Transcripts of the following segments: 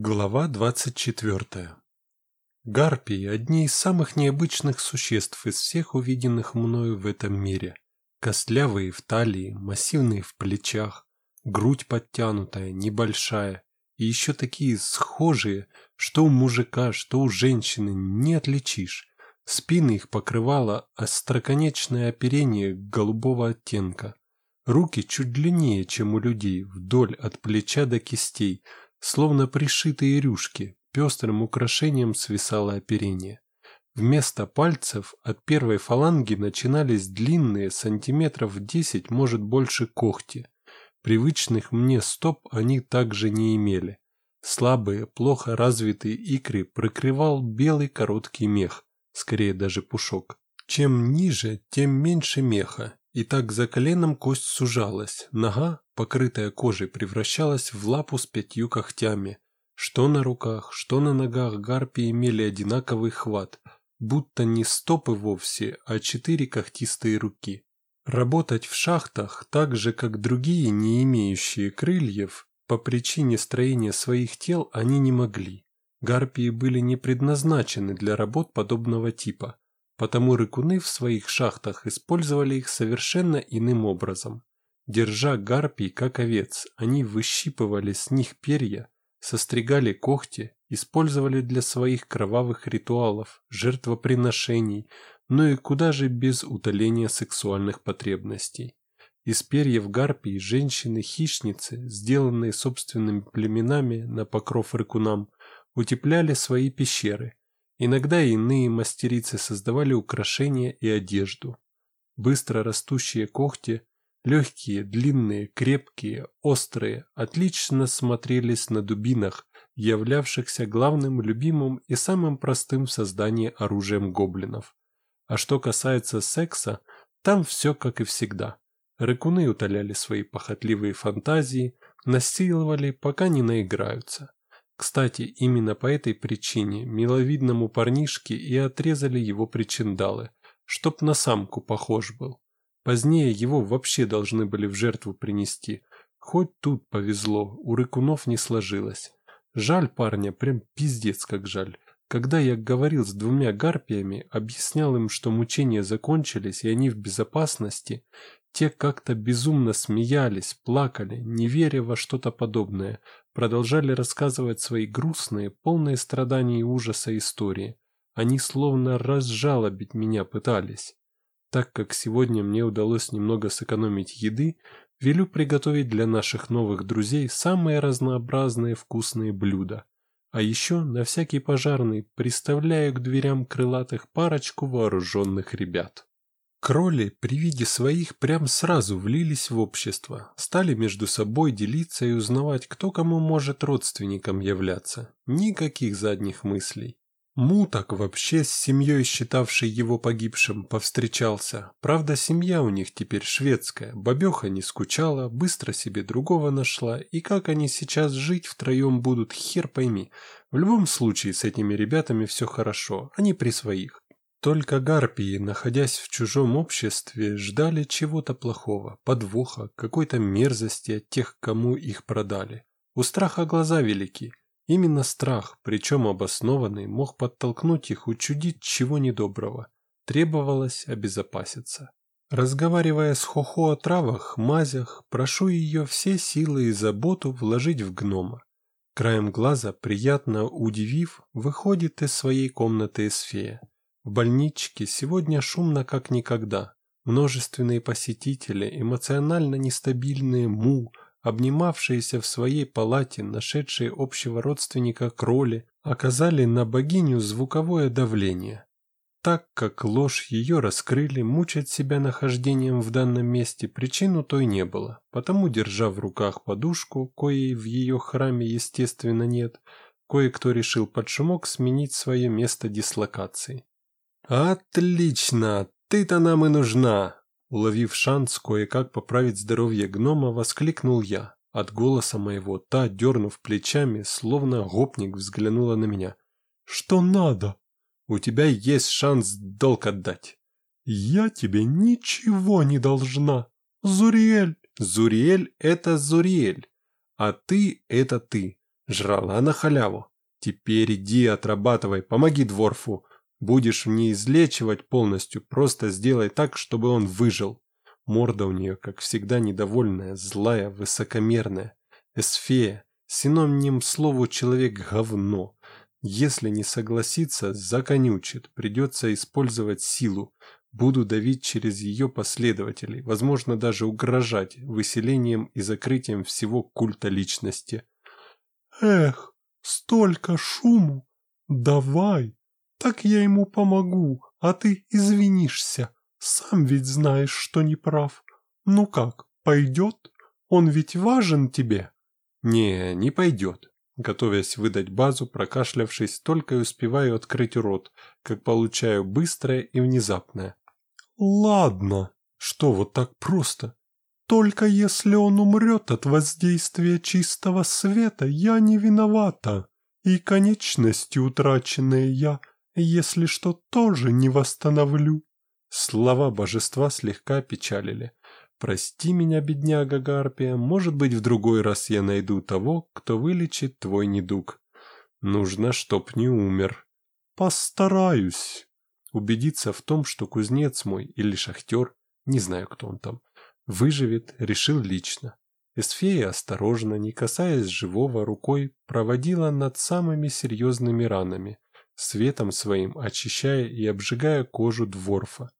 Глава 24. Гарпии – одни из самых необычных существ из всех увиденных мною в этом мире. Костлявые в талии, массивные в плечах, грудь подтянутая, небольшая, и еще такие схожие, что у мужика, что у женщины, не отличишь. Спины их покрывало остроконечное оперение голубого оттенка. Руки чуть длиннее, чем у людей, вдоль от плеча до кистей – Словно пришитые рюшки, пестрым украшением свисало оперение. Вместо пальцев от первой фаланги начинались длинные, сантиметров десять, может больше когти. Привычных мне стоп они также не имели. Слабые, плохо развитые икры прикрывал белый короткий мех, скорее даже пушок. Чем ниже, тем меньше меха, и так за коленом кость сужалась, нога, покрытая кожей, превращалась в лапу с пятью когтями. Что на руках, что на ногах гарпии имели одинаковый хват, будто не стопы вовсе, а четыре когтистые руки. Работать в шахтах, так же как другие, не имеющие крыльев, по причине строения своих тел они не могли. Гарпии были не предназначены для работ подобного типа, потому рыкуны в своих шахтах использовали их совершенно иным образом. Держа гарпий как овец, они выщипывали с них перья, состригали когти, использовали для своих кровавых ритуалов, жертвоприношений, но и куда же без утоления сексуальных потребностей. Из перьев гарпий женщины-хищницы, сделанные собственными племенами на покров рыкунам, утепляли свои пещеры. Иногда иные мастерицы создавали украшения и одежду. Быстро растущие когти Легкие, длинные, крепкие, острые, отлично смотрелись на дубинах, являвшихся главным, любимым и самым простым в создании оружием гоблинов. А что касается секса, там все как и всегда. Рыкуны утоляли свои похотливые фантазии, насиловали, пока не наиграются. Кстати, именно по этой причине миловидному парнишке и отрезали его причиндалы, чтоб на самку похож был. Позднее его вообще должны были в жертву принести. Хоть тут повезло, у рыкунов не сложилось. Жаль парня, прям пиздец как жаль. Когда я говорил с двумя гарпиями, объяснял им, что мучения закончились и они в безопасности, те как-то безумно смеялись, плакали, не веря во что-то подобное, продолжали рассказывать свои грустные, полные страданий и ужаса истории. Они словно разжалобить меня пытались. Так как сегодня мне удалось немного сэкономить еды, велю приготовить для наших новых друзей самые разнообразные вкусные блюда. А еще на всякий пожарный приставляю к дверям крылатых парочку вооруженных ребят. Кроли при виде своих прям сразу влились в общество, стали между собой делиться и узнавать, кто кому может родственником являться. Никаких задних мыслей. Муток вообще с семьей, считавшей его погибшим, повстречался. Правда, семья у них теперь шведская. Бабеха не скучала, быстро себе другого нашла. И как они сейчас жить втроем будут, хер пойми. В любом случае с этими ребятами все хорошо, они при своих. Только гарпии, находясь в чужом обществе, ждали чего-то плохого, подвоха, какой-то мерзости от тех, кому их продали. У страха глаза велики. Именно страх, причем обоснованный, мог подтолкнуть их учудить чего недоброго. Требовалось обезопаситься. Разговаривая с Хохо о травах, мазях, прошу ее все силы и заботу вложить в гнома. Краем глаза, приятно удивив, выходит из своей комнаты Эсфея. В больничке сегодня шумно как никогда. Множественные посетители, эмоционально нестабильные Му, обнимавшиеся в своей палате, нашедшие общего родственника кроли, оказали на богиню звуковое давление. Так как ложь ее раскрыли, мучать себя нахождением в данном месте причину той не было, потому, держа в руках подушку, коей в ее храме естественно нет, кое-кто решил под шумок сменить свое место дислокации. «Отлично! Ты-то нам и нужна!» Уловив шанс кое-как поправить здоровье гнома, воскликнул я. От голоса моего та, дернув плечами, словно гопник взглянула на меня. «Что надо? У тебя есть шанс долг отдать». «Я тебе ничего не должна. Зуриэль!» «Зуриэль — это Зуриэль, а ты — это ты. Жрала на халяву. Теперь иди отрабатывай, помоги дворфу. Будешь не излечивать полностью, просто сделай так, чтобы он выжил. Морда у нее, как всегда, недовольная, злая, высокомерная. Эсфея, синоним слову «человек-говно». Если не согласится, законючит, придется использовать силу. Буду давить через ее последователей, возможно даже угрожать выселением и закрытием всего культа личности. Эх, столько шуму! Давай, так я ему помогу, а ты извинишься. Сам ведь знаешь, что не прав. Ну как, пойдет? Он ведь важен тебе? Не, не пойдет. Готовясь выдать базу, прокашлявшись, только и успеваю открыть рот, как получаю быстрое и внезапное. Ладно, что вот так просто? Только если он умрет от воздействия чистого света, я не виновата. И конечности утраченные я, если что, тоже не восстановлю. Слова божества слегка печалили. «Прости меня, бедняга Гарпия, может быть, в другой раз я найду того, кто вылечит твой недуг. Нужно, чтоб не умер». «Постараюсь». Убедиться в том, что кузнец мой или шахтер, не знаю, кто он там, выживет, решил лично. Эсфея осторожно, не касаясь живого, рукой проводила над самыми серьезными ранами, светом своим очищая и обжигая кожу дворфа.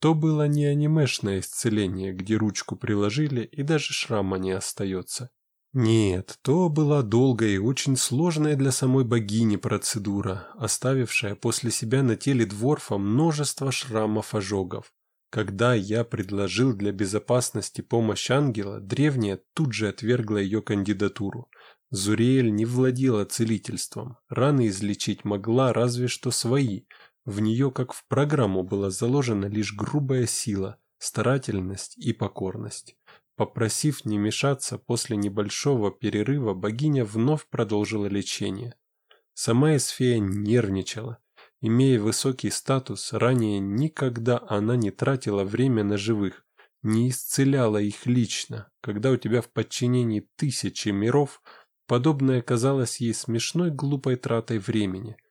То было не анимешное исцеление, где ручку приложили и даже шрама не остается. Нет, то была долгая и очень сложная для самой богини процедура, оставившая после себя на теле дворфа множество шрамов-ожогов. Когда я предложил для безопасности помощь ангела, древняя тут же отвергла ее кандидатуру. Зуриэль не владела целительством, раны излечить могла разве что свои – в нее, как в программу, была заложена лишь грубая сила, старательность и покорность. Попросив не мешаться, после небольшого перерыва богиня вновь продолжила лечение. Сама Эсфея нервничала. Имея высокий статус, ранее никогда она не тратила время на живых, не исцеляла их лично. Когда у тебя в подчинении тысячи миров, подобное казалось ей смешной глупой тратой времени –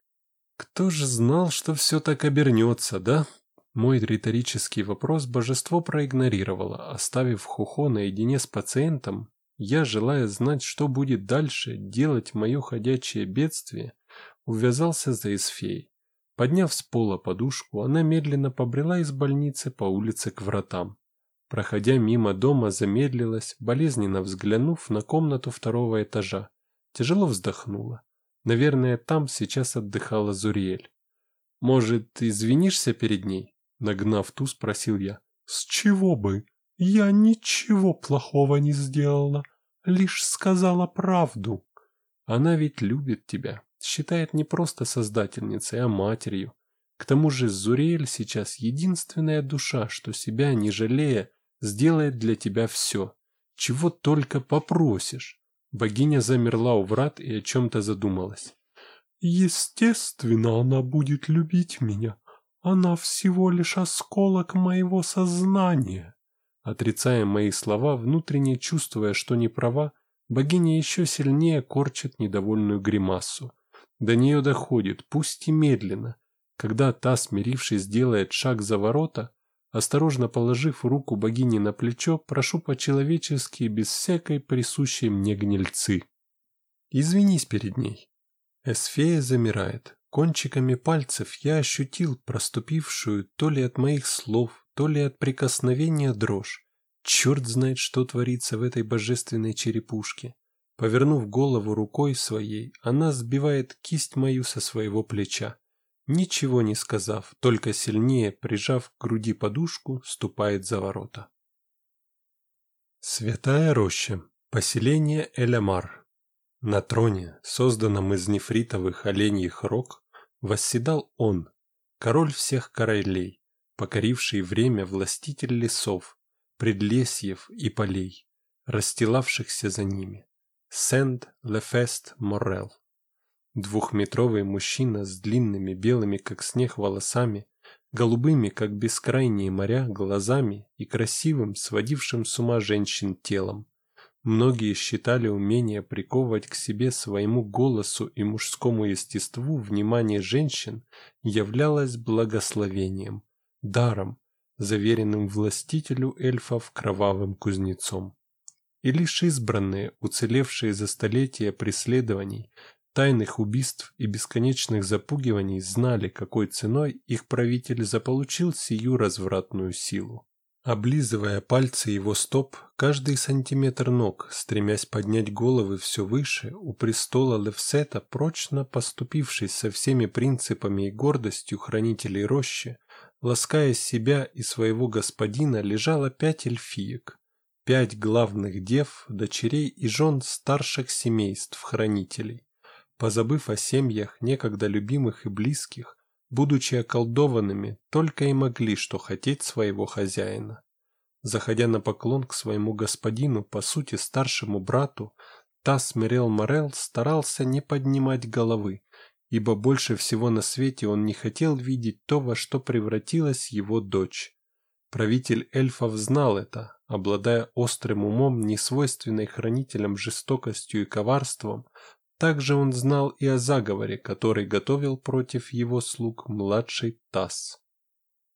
кто же знал, что все так обернется, да? Мой риторический вопрос божество проигнорировало, оставив Хухо наедине с пациентом. Я, желая знать, что будет дальше, делать мое ходячее бедствие, увязался за Эсфей. Подняв с пола подушку, она медленно побрела из больницы по улице к вратам. Проходя мимо дома, замедлилась, болезненно взглянув на комнату второго этажа. Тяжело вздохнула. Наверное, там сейчас отдыхала Зуриэль. «Может, извинишься перед ней?» Нагнав ту, спросил я. «С чего бы? Я ничего плохого не сделала, лишь сказала правду». «Она ведь любит тебя, считает не просто создательницей, а матерью. К тому же Зуриэль сейчас единственная душа, что себя, не жалея, сделает для тебя все. Чего только попросишь. Богиня замерла у врат и о чем-то задумалась. «Естественно, она будет любить меня. Она всего лишь осколок моего сознания». Отрицая мои слова, внутренне чувствуя, что не права, богиня еще сильнее корчит недовольную гримасу. До нее доходит, пусть и медленно. Когда та, смирившись, делает шаг за ворота, Осторожно положив руку богини на плечо, прошу по-человечески, без всякой присущей мне гнильцы. Извинись перед ней. Эсфея замирает. Кончиками пальцев я ощутил проступившую то ли от моих слов, то ли от прикосновения дрожь. Черт знает, что творится в этой божественной черепушке. Повернув голову рукой своей, она сбивает кисть мою со своего плеча. Ничего не сказав, только сильнее прижав к груди подушку, ступает за ворота. Святая роща. Поселение Элямар. На троне, созданном из нефритовых оленьих рог, восседал он, король всех королей, покоривший время властитель лесов, предлесьев и полей, расстилавшихся за ними. Сент-Лефест Моррел. Двухметровый мужчина с длинными белыми, как снег, волосами, голубыми, как бескрайние моря, глазами и красивым, сводившим с ума женщин телом. Многие считали умение приковывать к себе своему голосу и мужскому естеству внимание женщин являлось благословением, даром, заверенным властителю эльфов кровавым кузнецом. И лишь избранные, уцелевшие за столетия преследований, тайных убийств и бесконечных запугиваний знали, какой ценой их правитель заполучил сию развратную силу. Облизывая пальцы его стоп, каждый сантиметр ног, стремясь поднять головы все выше, у престола Левсета, прочно поступившись со всеми принципами и гордостью хранителей рощи, лаская себя и своего господина, лежало пять эльфиек, пять главных дев, дочерей и жен старших семейств хранителей. Позабыв о семьях, некогда любимых и близких, будучи околдованными, только и могли что хотеть своего хозяина. Заходя на поклон к своему господину, по сути старшему брату, Тасс Мирел Морел старался не поднимать головы, ибо больше всего на свете он не хотел видеть то, во что превратилась его дочь. Правитель эльфов знал это, обладая острым умом, несвойственной хранителям жестокостью и коварством, также он знал и о заговоре, который готовил против его слуг младший Тасс.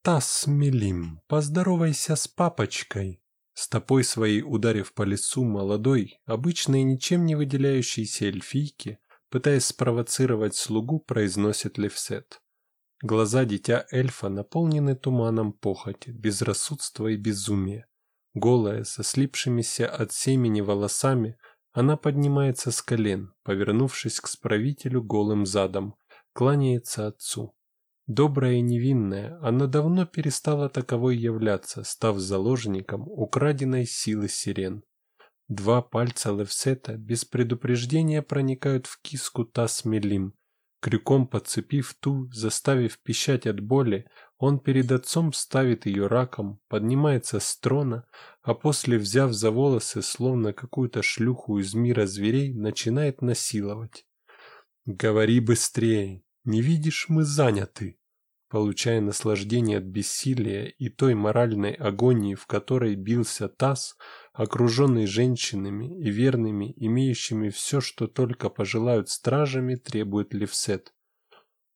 «Тасс Мелим, поздоровайся с папочкой!» Стопой своей ударив по лицу молодой, обычной ничем не выделяющейся эльфийки, пытаясь спровоцировать слугу, произносит Левсет. Глаза дитя эльфа наполнены туманом похоти, безрассудства и безумия. Голая, со слипшимися от семени волосами, она поднимается с колен, повернувшись к справителю голым задом, кланяется отцу. Добрая и невинная, она давно перестала таковой являться, став заложником украденной силы сирен. Два пальца Левсета без предупреждения проникают в киску Тасмелим, крюком подцепив ту, заставив пищать от боли, он перед отцом ставит ее раком, поднимается с трона, а после, взяв за волосы, словно какую-то шлюху из мира зверей, начинает насиловать. «Говори быстрее! Не видишь, мы заняты!» Получая наслаждение от бессилия и той моральной агонии, в которой бился Тасс, окруженный женщинами и верными, имеющими все, что только пожелают стражами, требует Левсет.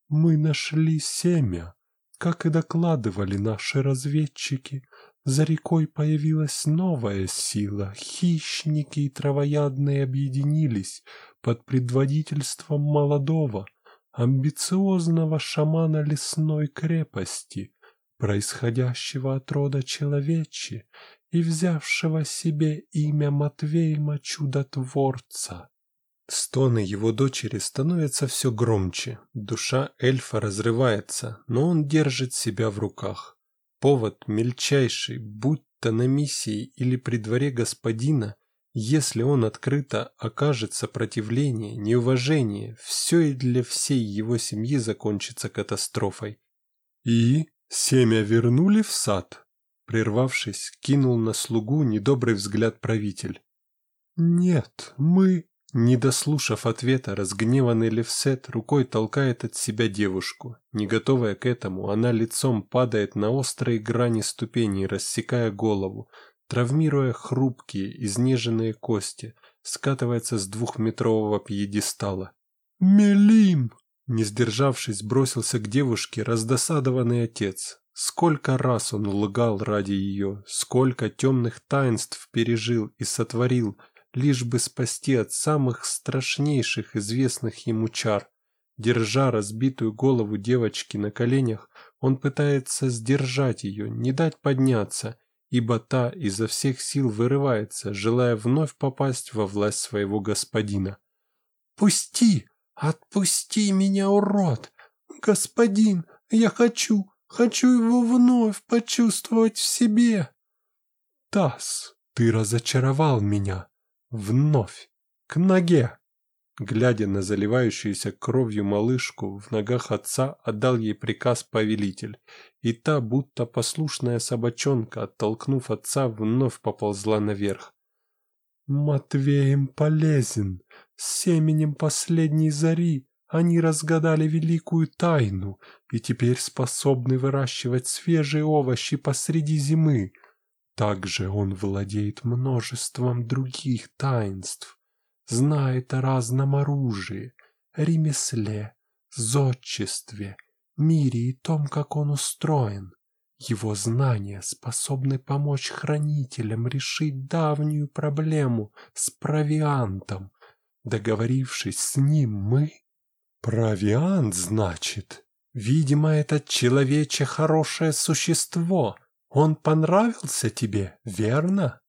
«Мы нашли семя!» Как и докладывали наши разведчики, за рекой появилась новая сила. Хищники и травоядные объединились под предводительством молодого, амбициозного шамана лесной крепости, происходящего от рода человечи и взявшего себе имя Матвейма Чудотворца. Стоны его дочери становятся все громче, душа эльфа разрывается, но он держит себя в руках. Повод мельчайший, будь то на миссии или при дворе господина, если он открыто окажет сопротивление, неуважение, все и для всей его семьи закончится катастрофой. И семя вернули в сад? Прервавшись, кинул на слугу недобрый взгляд правитель. «Нет, мы не дослушав ответа, разгневанный Левсет рукой толкает от себя девушку. Не готовая к этому, она лицом падает на острые грани ступеней, рассекая голову, травмируя хрупкие, изнеженные кости, скатывается с двухметрового пьедестала. «Мелим!» Не сдержавшись, бросился к девушке раздосадованный отец. Сколько раз он лгал ради ее, сколько темных таинств пережил и сотворил – лишь бы спасти от самых страшнейших известных ему чар. Держа разбитую голову девочки на коленях, он пытается сдержать ее, не дать подняться, ибо та изо всех сил вырывается, желая вновь попасть во власть своего господина. «Пусти! Отпусти меня, урод! Господин, я хочу, хочу его вновь почувствовать в себе!» «Тасс, ты разочаровал меня!» Вновь. К ноге. Глядя на заливающуюся кровью малышку, в ногах отца отдал ей приказ повелитель, и та, будто послушная собачонка, оттолкнув отца, вновь поползла наверх. «Матвеем полезен, семенем последней зари они разгадали великую тайну и теперь способны выращивать свежие овощи посреди зимы. Также он владеет множеством других таинств, знает о разном оружии, ремесле, зодчестве, мире и том, как он устроен. Его знания способны помочь хранителям решить давнюю проблему с провиантом. Договорившись с ним, мы... Провиант, значит? Видимо, этот человече хорошее существо. Он понравился тебе, верно?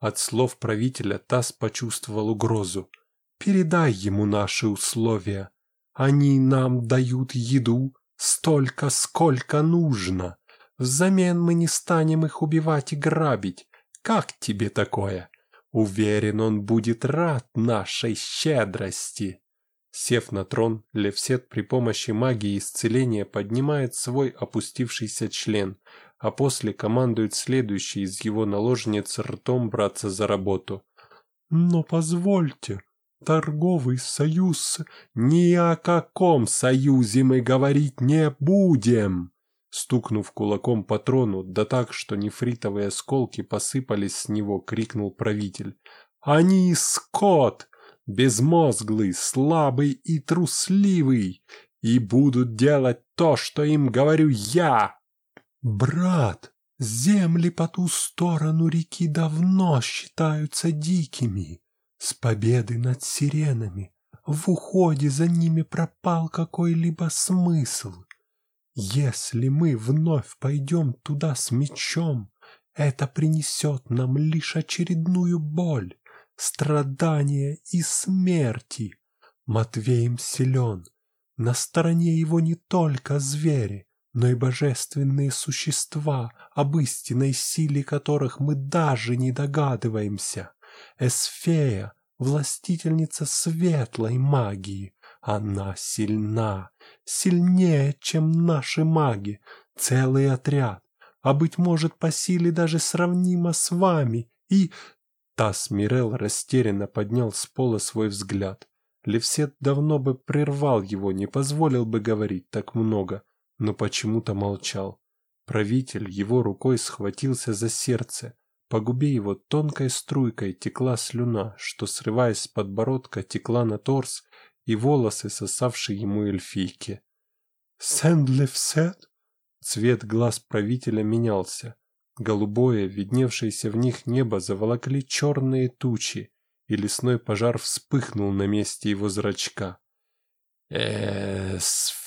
От слов правителя Тасс почувствовал угрозу. Передай ему наши условия. Они нам дают еду столько, сколько нужно. Взамен мы не станем их убивать и грабить. Как тебе такое? Уверен, он будет рад нашей щедрости. Сев на трон, Левсет при помощи магии исцеления поднимает свой опустившийся член, а после командует следующий из его наложниц ртом браться за работу. «Но позвольте, торговый союз...» «Ни о каком союзе мы говорить не будем!» Стукнув кулаком по трону, да так, что нефритовые осколки посыпались с него, крикнул правитель. «Они скот! Безмозглый, слабый и трусливый! И будут делать то, что им говорю я!» «Брат, земли по ту сторону реки давно считаются дикими. С победы над сиренами в уходе за ними пропал какой-либо смысл. Если мы вновь пойдем туда с мечом, это принесет нам лишь очередную боль, страдания и смерти. Матвеем силен. На стороне его не только звери, но и божественные существа, об истинной силе которых мы даже не догадываемся. Эсфея, властительница светлой магии, она сильна, сильнее, чем наши маги, целый отряд, а, быть может, по силе даже сравнимо с вами, и...» Тасс Мирел растерянно поднял с пола свой взгляд. Левсет давно бы прервал его, не позволил бы говорить так много, но почему-то молчал. Правитель его рукой схватился за сердце. По губе его тонкой струйкой текла слюна, что, срываясь с подбородка, текла на торс и волосы, сосавшие ему эльфийки. «Сэндлевсет?» Цвет глаз правителя менялся. Голубое, видневшееся в них небо заволокли черные тучи, и лесной пожар вспыхнул на месте его зрачка.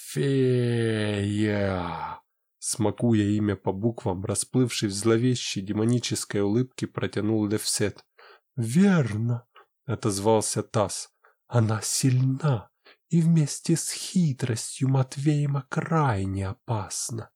«Эсфея!» Смакуя имя по буквам, расплывший в зловещей демонической улыбке, протянул Левсет. «Верно!» — отозвался Тасс. Она сильна и вместе с хитростью Матвеема крайне опасна.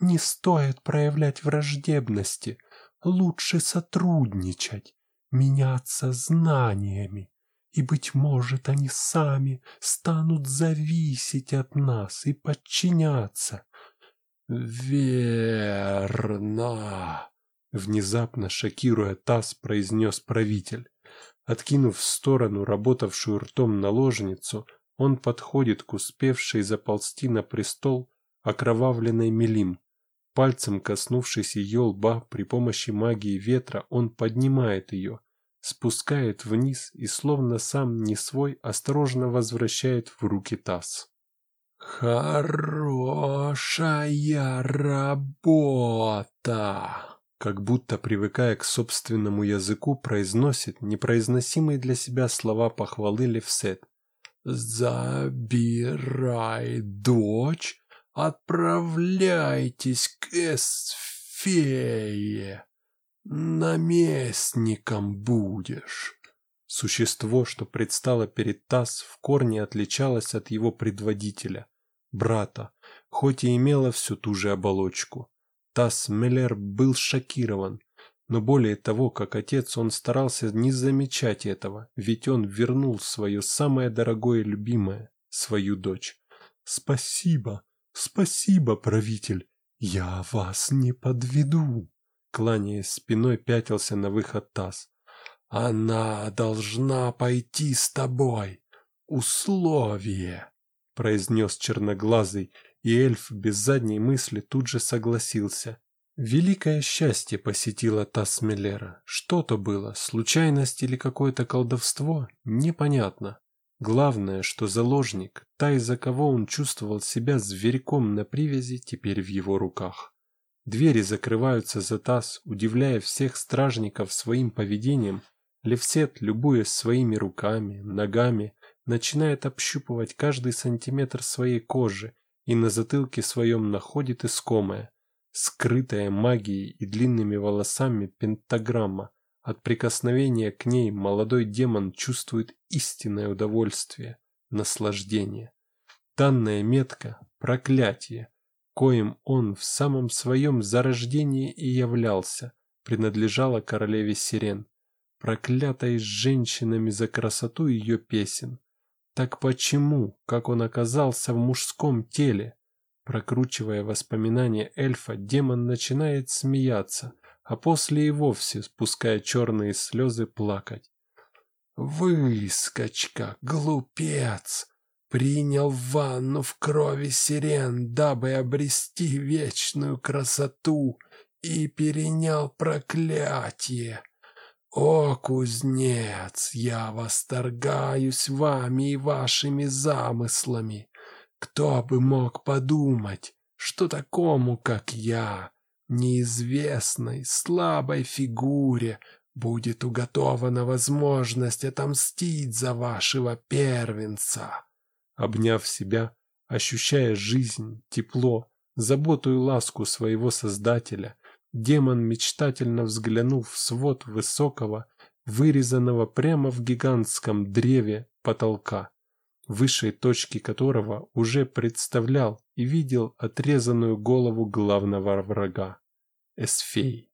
Не стоит проявлять враждебности, лучше сотрудничать, меняться знаниями, и, быть может, они сами станут зависеть от нас и подчиняться. «Верно!» — внезапно шокируя таз, произнес правитель. Откинув в сторону работавшую ртом наложницу, он подходит к успевшей заползти на престол окровавленной Мелим. Пальцем коснувшись ее лба при помощи магии ветра, он поднимает ее, спускает вниз и, словно сам не свой, осторожно возвращает в руки таз. «Хорошая работа!» как будто привыкая к собственному языку, произносит непроизносимые для себя слова похвалы Левсет. «Забирай дочь, отправляйтесь к Эсфее, наместником будешь». Существо, что предстало перед Тасс, в корне отличалось от его предводителя, брата, хоть и имело всю ту же оболочку. Тасс Меллер был шокирован, но более того, как отец, он старался не замечать этого, ведь он вернул свое самое дорогое и любимое, свою дочь. «Спасибо, спасибо, правитель, я вас не подведу», кланяясь спиной, пятился на выход Тасс. «Она должна пойти с тобой. Условие», произнес черноглазый, и эльф без задней мысли тут же согласился. Великое счастье посетило Тасмелера. Что-то было, случайность или какое-то колдовство, непонятно. Главное, что заложник, та, из-за кого он чувствовал себя зверьком на привязи, теперь в его руках. Двери закрываются за таз, удивляя всех стражников своим поведением. Левсет, любуясь своими руками, ногами, начинает общупывать каждый сантиметр своей кожи и на затылке своем находит искомое скрытая магией и длинными волосами пентаграмма. От прикосновения к ней молодой демон чувствует истинное удовольствие, наслаждение. Данная метка – проклятие, коим он в самом своем зарождении и являлся, принадлежала королеве Сирен, проклятой женщинами за красоту ее песен. Так почему, как он оказался в мужском теле? Прокручивая воспоминания эльфа, демон начинает смеяться, а после и вовсе, спуская черные слезы, плакать. «Выскочка, глупец! Принял ванну в крови сирен, дабы обрести вечную красоту, и перенял проклятие!» «О, кузнец, я восторгаюсь вами и вашими замыслами. Кто бы мог подумать, что такому, как я, неизвестной, слабой фигуре, будет уготована возможность отомстить за вашего первенца. Обняв себя, ощущая жизнь, тепло, заботу и ласку своего Создателя, демон мечтательно взглянул в свод высокого, вырезанного прямо в гигантском древе потолка высшей точки которого уже представлял и видел отрезанную голову главного врага – Эсфей.